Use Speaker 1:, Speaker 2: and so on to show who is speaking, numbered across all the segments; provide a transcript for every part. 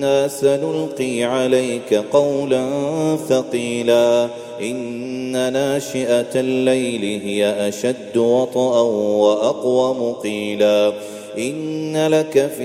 Speaker 1: أنا سنلقي عليك قولا ثقيلا. إن ناشئة الليل هي أشد وطئا وأقوم قيلا إن لك في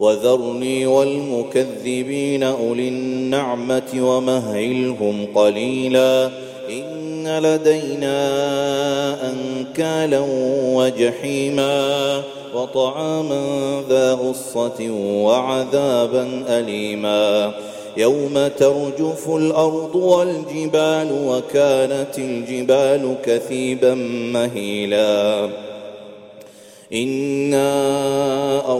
Speaker 1: وذرني والمكذبين أولي النعمة ومهلهم قليلا إن لدينا أنكالا وجحيما وطعاما ذا غصة وعذابا أليما يوم ترجف الأرض والجبال وكانت الجبال كثيبا مهيلا إنا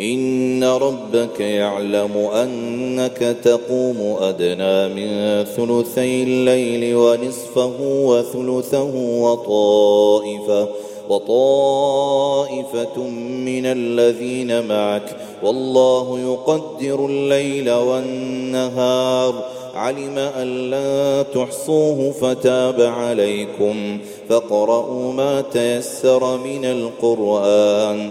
Speaker 1: إن ربك يعلم أنك تقوم أدنى من ثلثي الليل ونصفه وثلثه وطائفة وطائفة من الذين معك والله يقدر الليل والنهار علم أن لا تحصوه فتاب عليكم فاقرؤوا ما تيسر من القرآن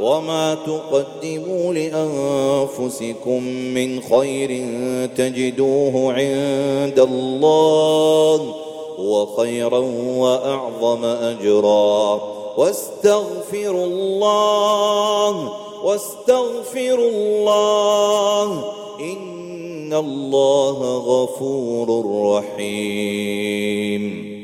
Speaker 1: وما تقدموا لأنفسكم من خير تجدوه عند الله هو خيرا وأعظم أجرا واستغفروا الله واستغفروا الله إن الله غفور رحيم